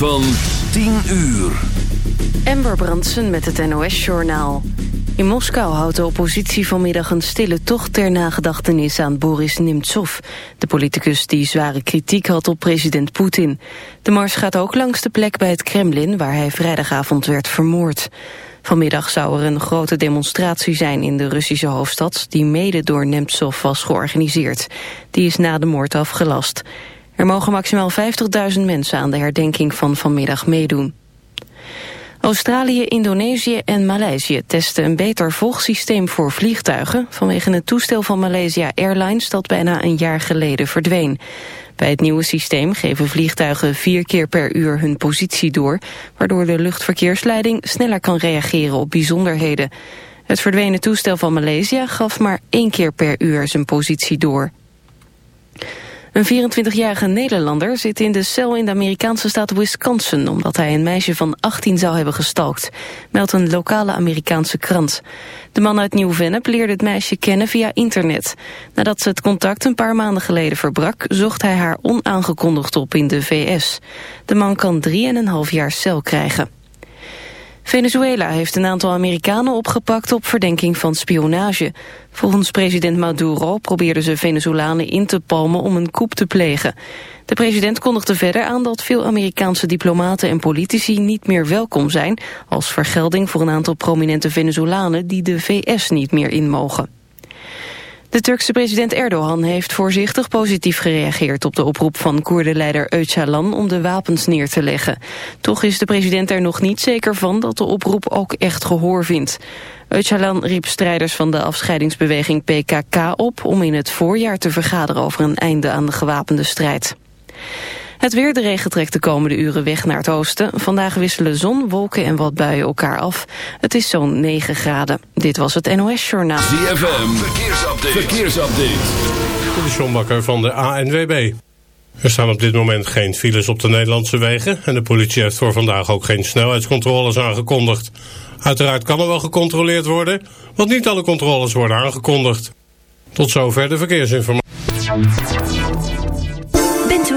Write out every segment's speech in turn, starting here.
van 10 uur. Amber Brandsen met het NOS-journaal. In Moskou houdt de oppositie vanmiddag een stille tocht ter nagedachtenis aan Boris Nemtsov, de politicus die zware kritiek had op president Poetin. De mars gaat ook langs de plek bij het Kremlin waar hij vrijdagavond werd vermoord. Vanmiddag zou er een grote demonstratie zijn in de Russische hoofdstad die mede door Nemtsov was georganiseerd. Die is na de moord afgelast. Er mogen maximaal 50.000 mensen aan de herdenking van vanmiddag meedoen. Australië, Indonesië en Maleisië testen een beter volgsysteem voor vliegtuigen vanwege het toestel van Malaysia Airlines dat bijna een jaar geleden verdween. Bij het nieuwe systeem geven vliegtuigen vier keer per uur hun positie door, waardoor de luchtverkeersleiding sneller kan reageren op bijzonderheden. Het verdwenen toestel van Maleisië gaf maar één keer per uur zijn positie door. Een 24-jarige Nederlander zit in de cel in de Amerikaanse staat Wisconsin... omdat hij een meisje van 18 zou hebben gestalkt, meldt een lokale Amerikaanse krant. De man uit Nieuw-Vennep leerde het meisje kennen via internet. Nadat ze het contact een paar maanden geleden verbrak... zocht hij haar onaangekondigd op in de VS. De man kan 3,5 jaar cel krijgen. Venezuela heeft een aantal Amerikanen opgepakt op verdenking van spionage. Volgens president Maduro probeerden ze Venezolanen in te palmen om een coup te plegen. De president kondigde verder aan dat veel Amerikaanse diplomaten en politici niet meer welkom zijn... als vergelding voor een aantal prominente Venezolanen die de VS niet meer in mogen. De Turkse president Erdogan heeft voorzichtig positief gereageerd op de oproep van Koerdenleider Öcalan om de wapens neer te leggen. Toch is de president er nog niet zeker van dat de oproep ook echt gehoor vindt. Öcalan riep strijders van de afscheidingsbeweging PKK op om in het voorjaar te vergaderen over een einde aan de gewapende strijd. Het weer, de regen trekt de komende uren weg naar het oosten. Vandaag wisselen zon, wolken en wat buien elkaar af. Het is zo'n 9 graden. Dit was het NOS Journaal. ZFM, verkeersupdate. verkeersupdate. De John van de ANWB. Er staan op dit moment geen files op de Nederlandse wegen... en de politie heeft voor vandaag ook geen snelheidscontroles aangekondigd. Uiteraard kan er wel gecontroleerd worden... want niet alle controles worden aangekondigd. Tot zover de verkeersinformatie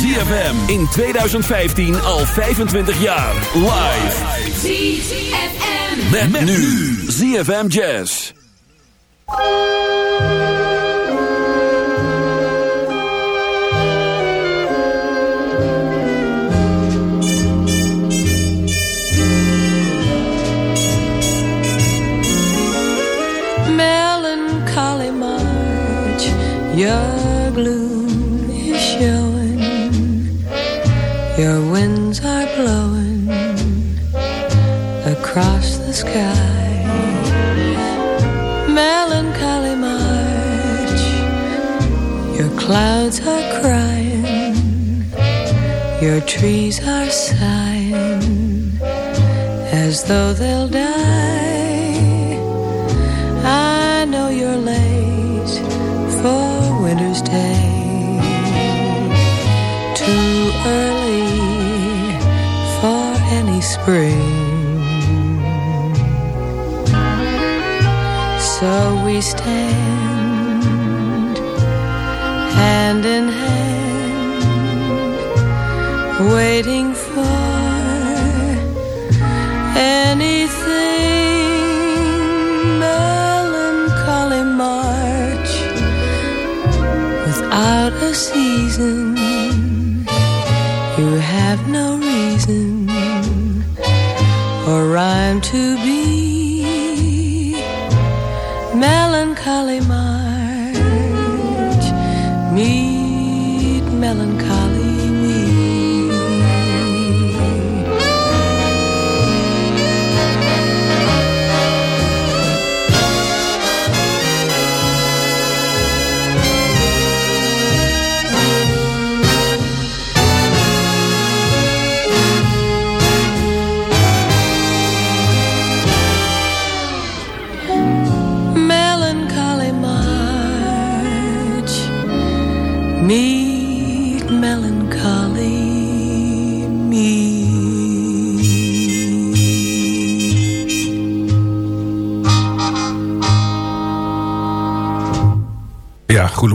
ZFM in 2015 al 25 jaar. Live. ZFM. Met, met nu. ZFM Jazz. Across the sky. Melancholy March, Your clouds are crying, your trees are sighing as though they'll die. I know you're late for winter's day, too early for any spring. So we stand hand in hand, waiting for anything. Melancholy March without a season. You have no reason or rhyme to be kalema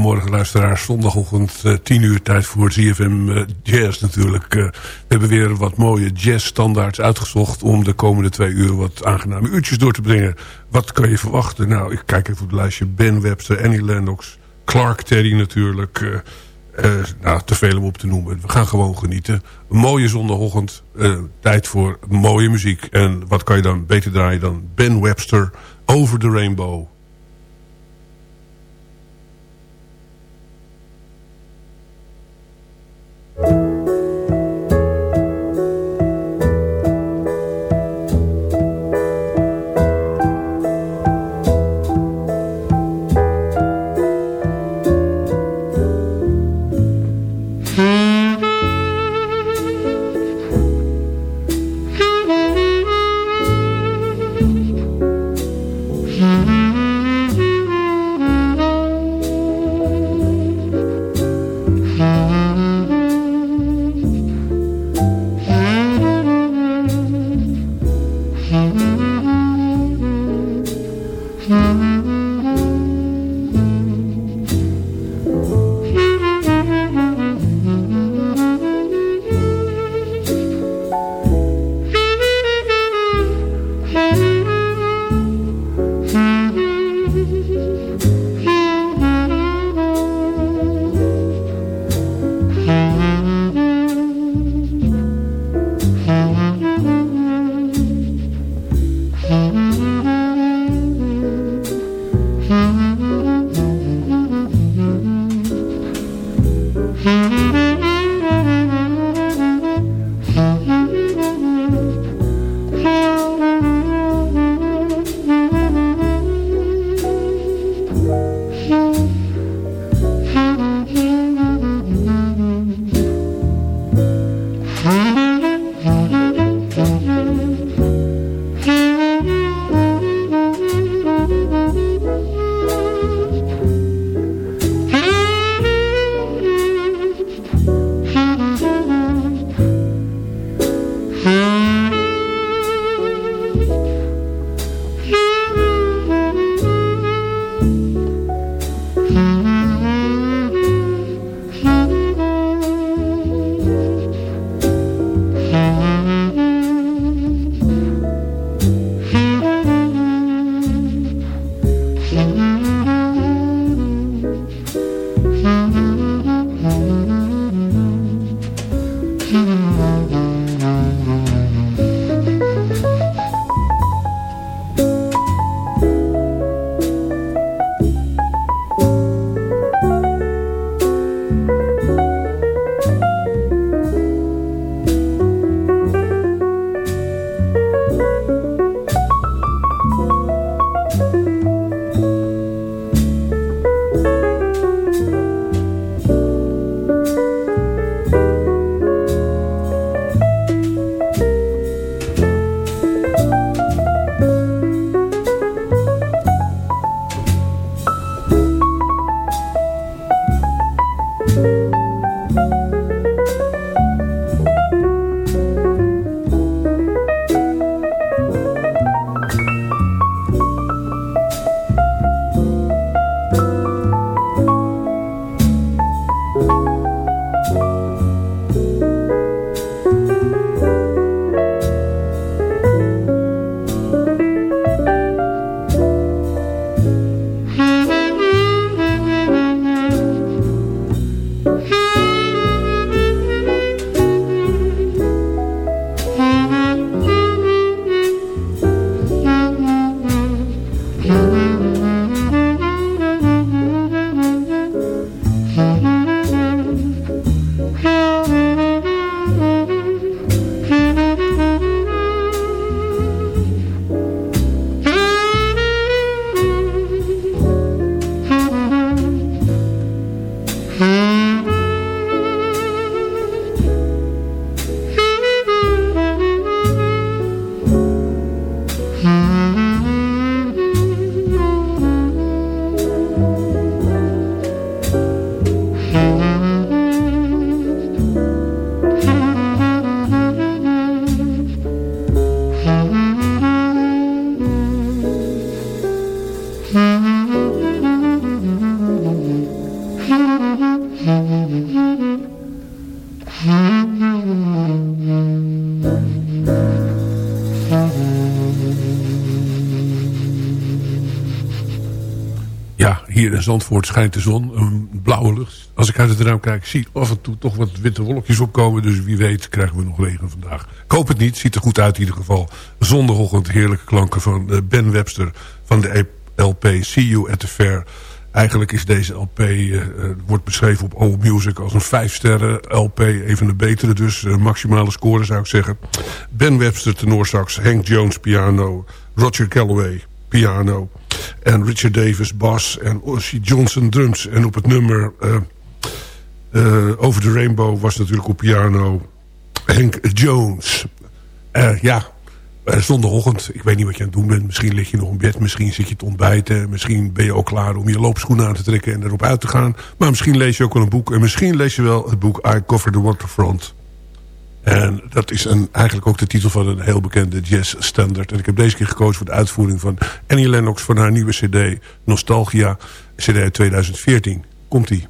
goedemorgen luisteraars. Zondagochtend eh, 10 uur tijd voor ZFM eh, Jazz natuurlijk. Eh, we hebben weer wat mooie jazzstandaards uitgezocht... om de komende twee uur wat aangename uurtjes door te brengen. Wat kan je verwachten? Nou, ik kijk even op het lijstje. Ben Webster, Annie Lennox, Clark Terry natuurlijk. eh, eh, nou, te veel om op te noemen. We gaan gewoon genieten. Een mooie zondagochtend. eh, tijd voor mooie muziek. En wat kan je dan beter draaien dan Ben Webster... Over the Rainbow... Zandvoort schijnt de zon, een blauwe lucht. Als ik uit het raam kijk, zie ik af en toe toch wat witte wolkjes opkomen. Dus wie weet krijgen we nog regen vandaag. Ik hoop het niet, ziet er goed uit in ieder geval. Zondagochtend heerlijke klanken van eh, Ben Webster van de LP See You at the Fair. Eigenlijk is deze LP, uh, wordt beschreven op All Music als een vijf sterren LP. Even de betere dus, maximale score zou ik zeggen. Ben Webster tenorsax, Hank Jones piano, Roger Calloway piano. En Richard Davis bas en Ossie Johnson drums. En op het nummer uh, Over the Rainbow was natuurlijk op piano Hank Jones. ja, uh, zondagochtend, ik weet niet wat je aan het doen bent. Misschien lig je nog in bed, misschien zit je te ontbijten. Misschien ben je ook klaar om je loopschoenen aan te trekken en erop uit te gaan. Maar misschien lees je ook wel een boek. En misschien lees je wel het boek I Cover the Waterfront. En dat is een, eigenlijk ook de titel van een heel bekende jazz standard. En ik heb deze keer gekozen voor de uitvoering van Annie Lennox... van haar nieuwe cd Nostalgia, cd uit 2014. Komt-ie.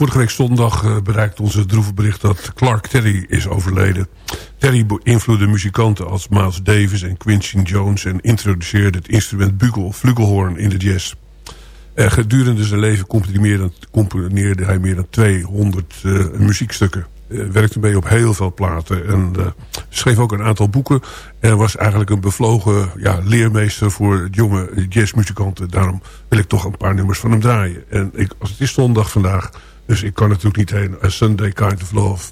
Vorige week zondag uh, bereikte onze droeve bericht dat Clark Terry is overleden. Terry beïnvloedde muzikanten als Miles Davis en Quincy Jones... en introduceerde het instrument bugel flugelhorn in de jazz. Uh, gedurende zijn leven componeerde, hij meer dan 200 uh, muziekstukken. Uh, werkte mee op heel veel platen en schreef ook een aantal boeken. En was eigenlijk een bevlogen ja, leermeester voor jonge jazzmuzikanten. Daarom wil ik toch een paar nummers van hem draaien. En ik, als het is zondag vandaag, dus ik kan natuurlijk niet heen. A Sunday Kind of Love.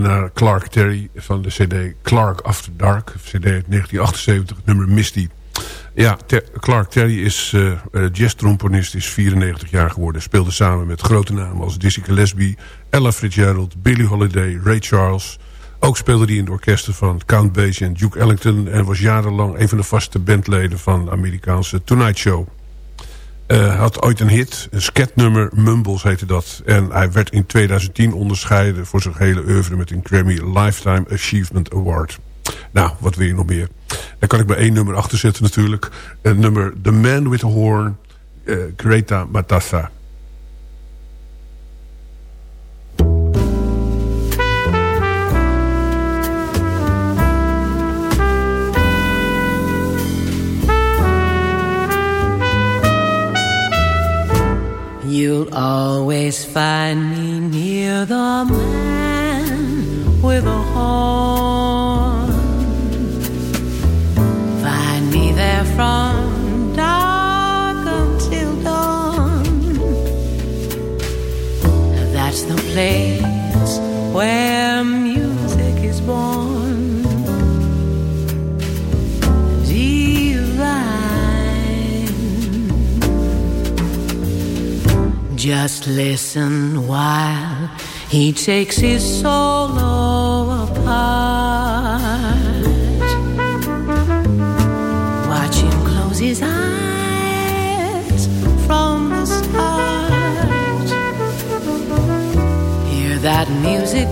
Naar Clark Terry van de cd Clark After Dark. cd uit 1978, nummer Misty. Ja, Clark Terry is uh, jazz-tromponist, is 94 jaar geworden. Speelde samen met grote namen als Dizzy Gillespie, Ella Fitzgerald, Billie Holiday, Ray Charles. Ook speelde hij in de orkesten van Count Basie en Duke Ellington... en was jarenlang een van de vaste bandleden van de Amerikaanse Tonight Show. Uh, had ooit een hit, een sketnummer, Mumbles heette dat. En hij werd in 2010 onderscheiden voor zijn hele oeuvre... met een Grammy Lifetime Achievement Award. Nou, wat wil je nog meer? Daar kan ik bij één nummer achter zetten natuurlijk. Een nummer The Man with a Horn, uh, Greta Matassa. always find me near the man. Just listen while he takes his solo apart. Watch him close his eyes from the start. Hear that music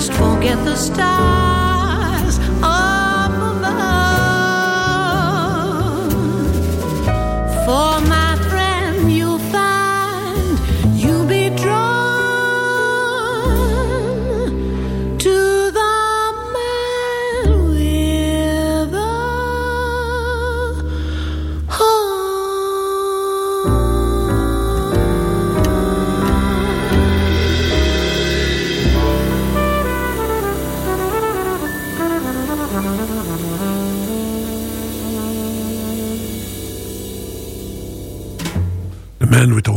just won't get the stars.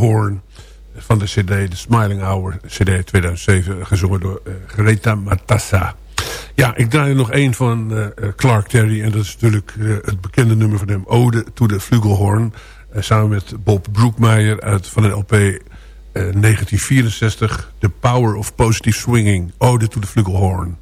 Horn van de cd, de Smiling Hour cd 2007, gezongen door eh, Greta Matassa. Ja, ik draai er nog één van eh, eh, Clark Terry en dat is natuurlijk het bekende nummer van hem, Ode to the Flugelhorn, samen met Bob Broekmeijer uit, van de LP 1964, The Power of Positive Swinging, Ode to the Flugelhorn.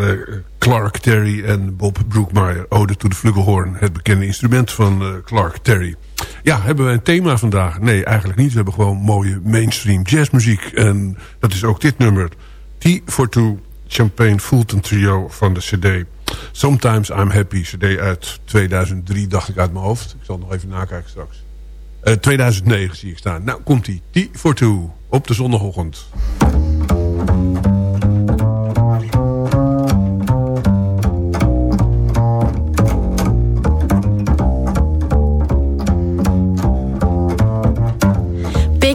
Eh, Clark Terry en Bob Brookmeyer. Ode to the Flugelhorn, het bekende instrument van uh, Clark Terry. Ja, hebben we een thema vandaag? Nee, eigenlijk niet. We hebben gewoon mooie mainstream jazzmuziek. En dat is ook dit nummer. T for Two, Champagne Fulton Trio van de cd. Sometimes I'm Happy, cd uit 2003, dacht ik uit mijn hoofd. Ik zal nog even nakijken straks. Uh, 2009 zie ik staan. Nou, komt ie. T for Two, op de zondagochtend.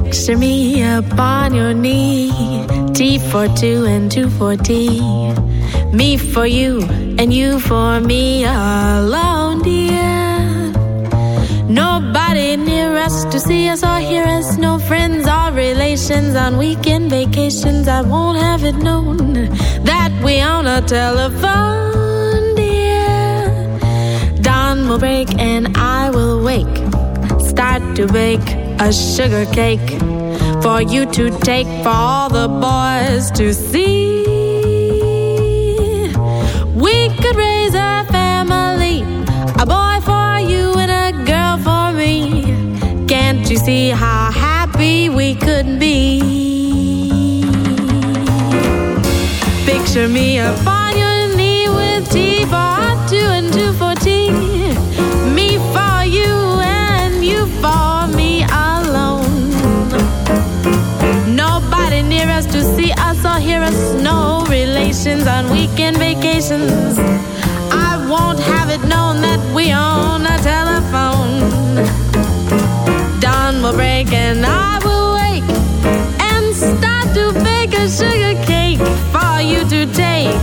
Picture me upon your knee. T for two and two for tea. Me for you and you for me alone, dear. Nobody near us to see us or hear us. No friends or relations on weekend vacations. I won't have it known that we own a telephone, dear. Dawn will break and I will wake. Start to bake a sugar cake for you to take for all the boys to see. We could raise a family, a boy for you and a girl for me. Can't you see how happy we could be? Picture me upon your knee with tea for two and two for Near us to see us or hear us. No relations on weekend vacations. I won't have it known that we own a telephone. Dawn will break and I will wake and start to bake a sugar cake for you to take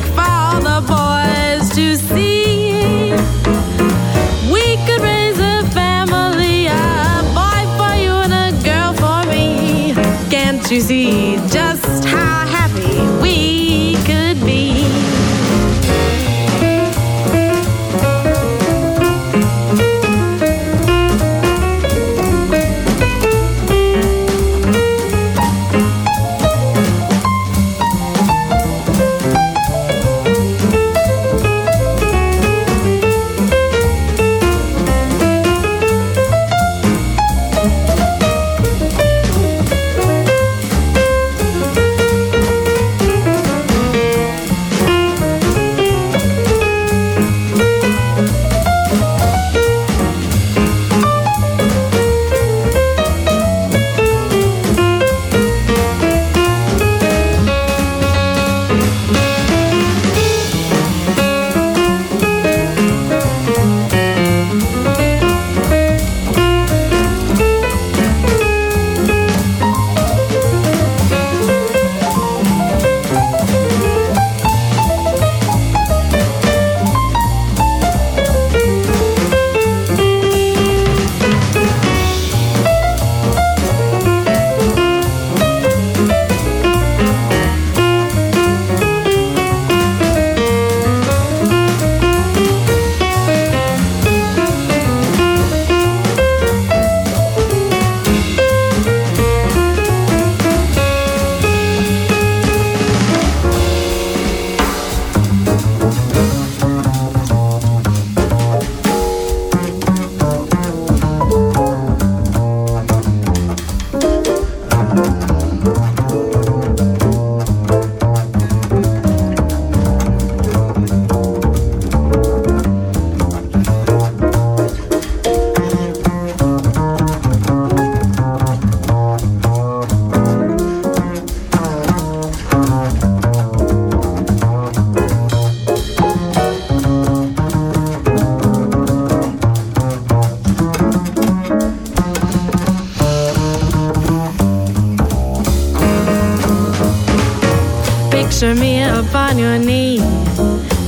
Picture me upon your knee.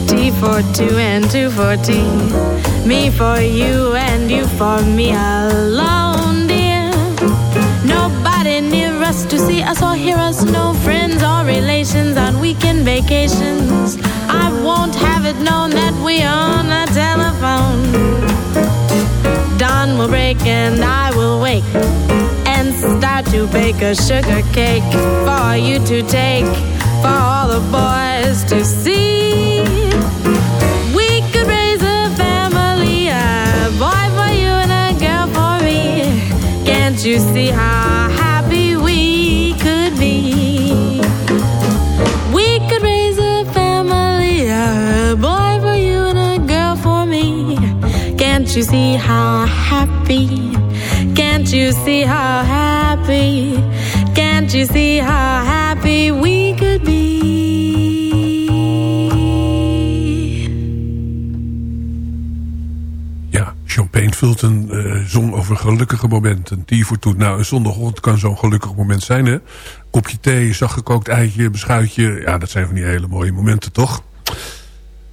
T for two and two for tea. Me for you and you for me alone, dear. Nobody near us to see us or hear us. No friends or relations on weekend vacations. I won't have it known that we on a telephone. Dawn will break and I will wake and start to bake a sugar cake for you to take for all the boys to see. We could raise a family, a boy for you and a girl for me. Can't you see how happy we could be? We could raise a family, a boy for you and a girl for me. Can't you see how happy? Can't you see how happy? Can't you see how happy? We could be? Ja, Champagne Fulton eh zong over gelukkige momenten. Die voor toen. Nou, een zondagochtend kan zo'n gelukkig moment zijn, hè? Kopje thee, zachtgekookt eitje, beschuitje. Ja, dat zijn van die hele mooie momenten, toch?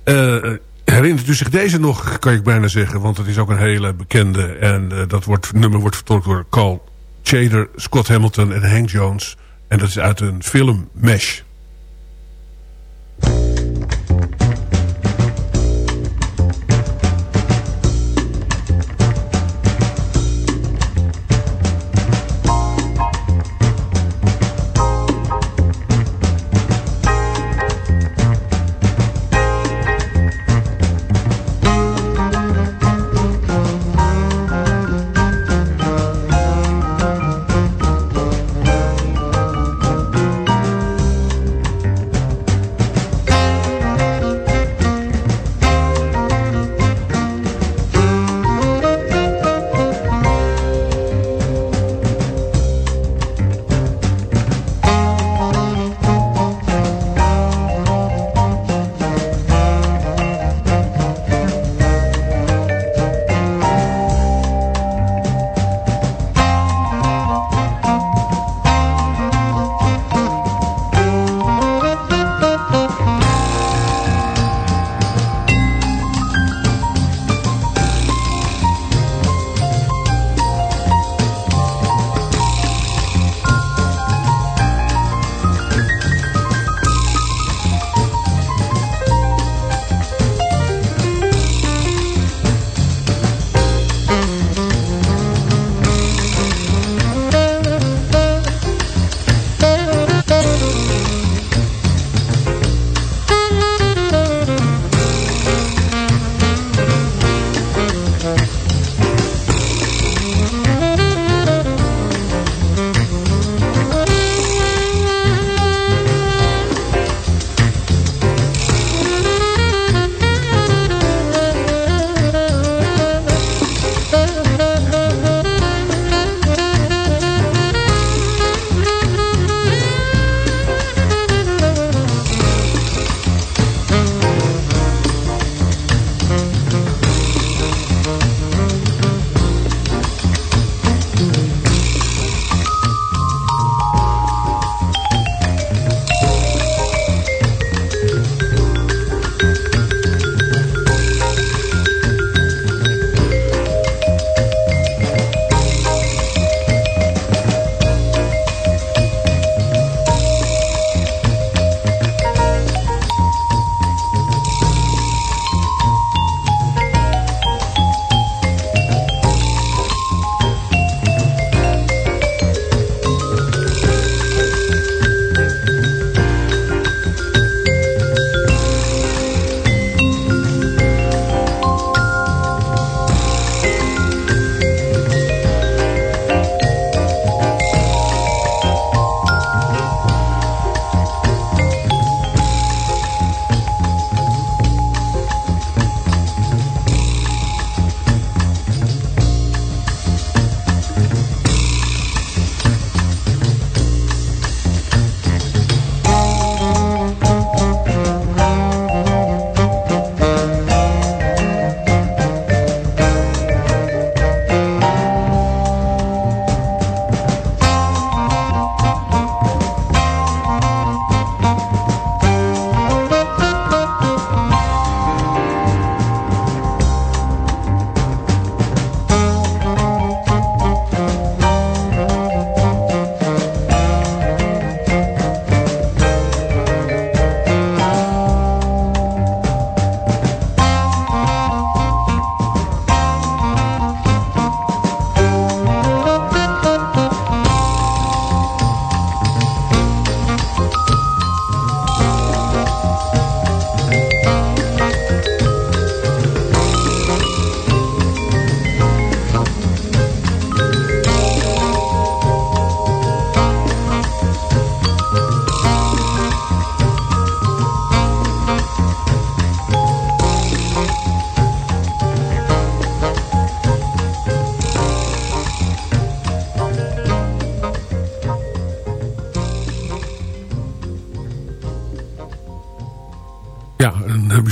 Eh, herinnert u zich deze nog, kan ik bijna zeggen. Want het is ook een hele bekende. En eh, dat wordt, nummer wordt vertolkt door Carl Chader, Scott Hamilton en Hank Jones. En dat is uit een film Mesh.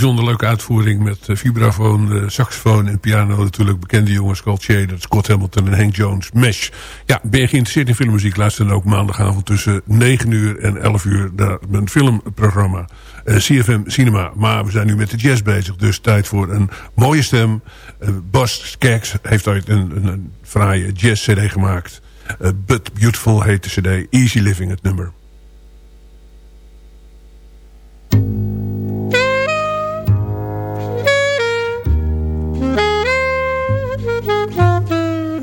Bijzonder leuke uitvoering met uh, vibrafoon, uh, saxofoon en piano. Natuurlijk bekende jongens, Colt Shader, Scott Hamilton en Hank Jones, Mesh. Ja, ben je geïnteresseerd in filmmuziek? Luister dan ook maandagavond tussen 9 uur en 11 uur naar mijn filmprogramma CFM Cinema. Maar we zijn nu met de jazz bezig, dus tijd voor een mooie stem. Bas Skaggs heeft ooit een, een, fraaie jazz-cd gemaakt. But Beautiful heet de cd, Easy Living het nummer.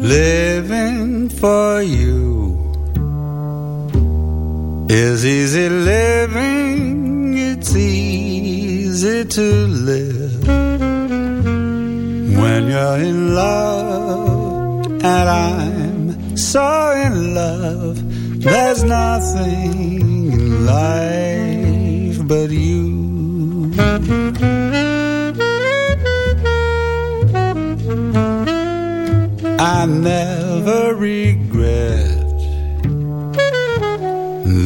Living for you is easy living. It's easy to live when you're in love, and I'm so in love. There's nothing in life but you. I never regret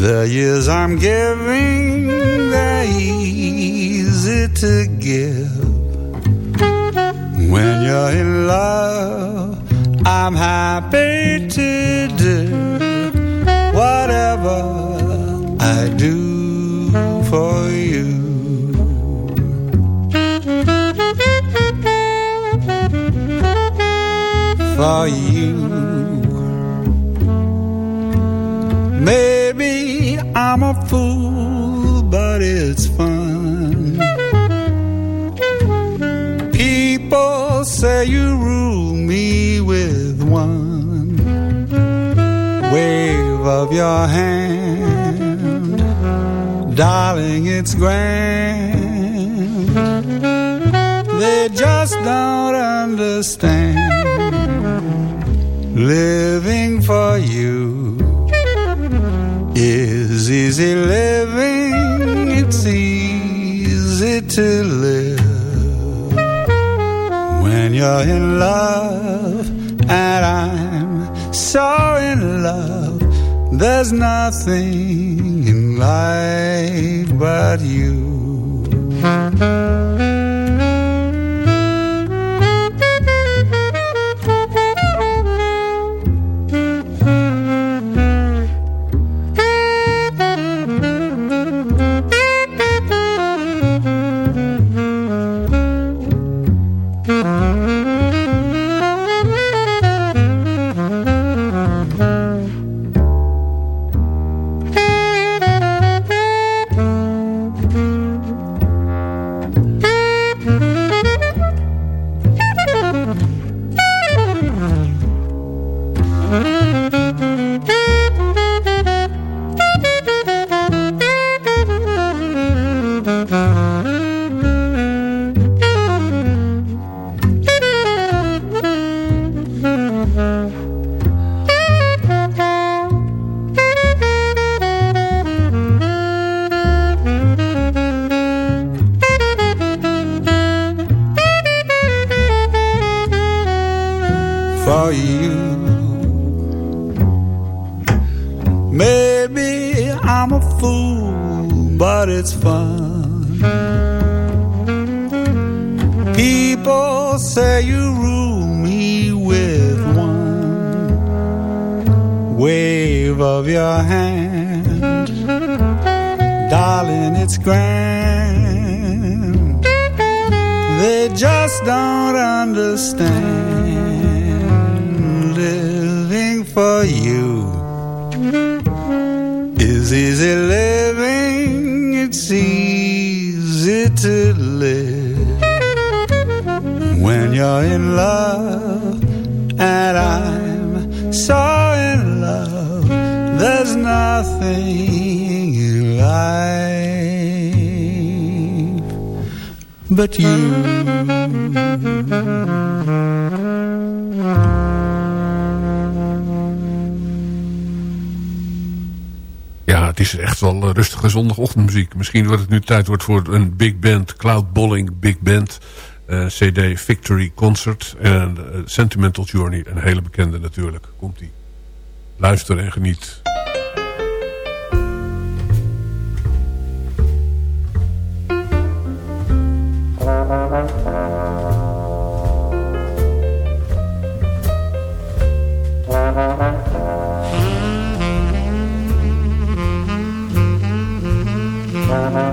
the years I'm giving. They're easy to give when you're in love. I'm happy to do whatever I do you. Maybe I'm a fool, but it's fun. People say you rule me with one wave of your hand, darling, it's grand. They just don't understand living for you is easy living. It's easy to live when you're in love, and I'm so in love. There's nothing in life but you. Rustige zondagochtendmuziek. Misschien wordt het nu tijd wordt voor een big band, Cloud Bolling Big Band, eh, CD Victory Concert en eh, Sentimental Journey, een hele bekende natuurlijk. Komt ie. Luister en geniet. Cloud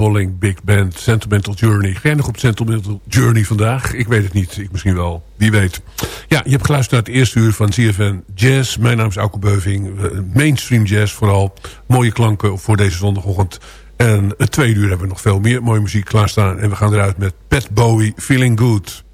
Bolling Big Band Sentimental Journey. Ga nog op Sentimental Journey vandaag? Ik weet het niet. Ik misschien wel. Wie weet. Ja, je hebt geluisterd naar het eerste uur van CFN Jazz. Mijn naam is Auke Beuving. Mainstream jazz vooral. Mooie klanken voor deze zondagochtend. En het tweede uur hebben we nog veel meer mooie muziek klaarstaan. En we gaan eruit met Pat Bowie, Feeling Good.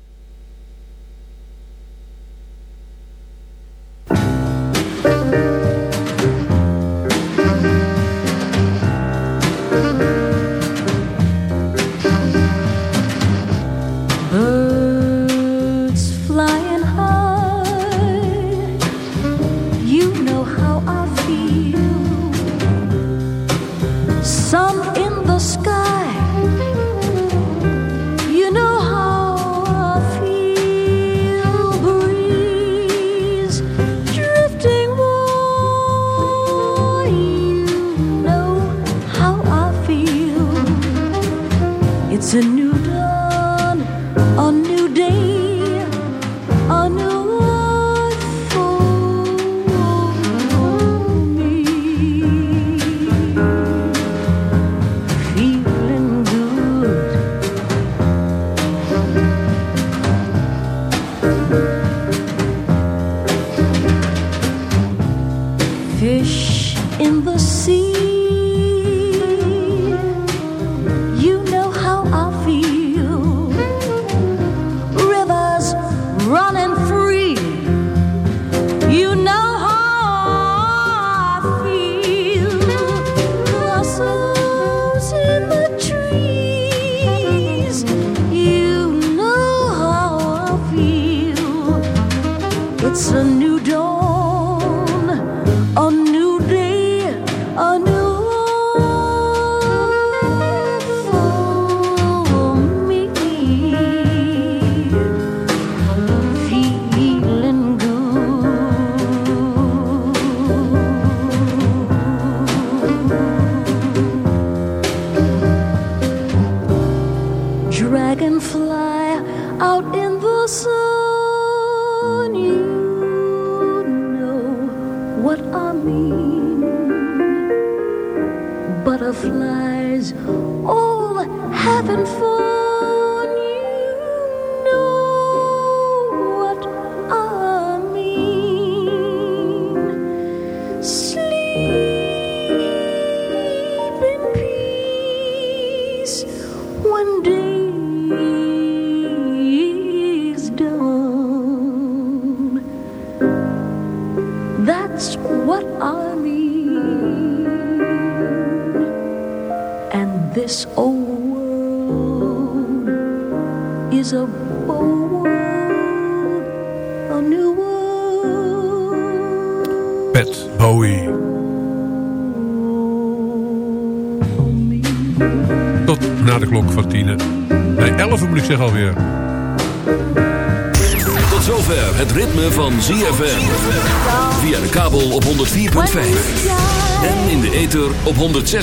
106.9.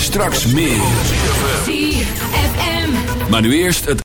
Straks meer. ZFM. Maar nu eerst het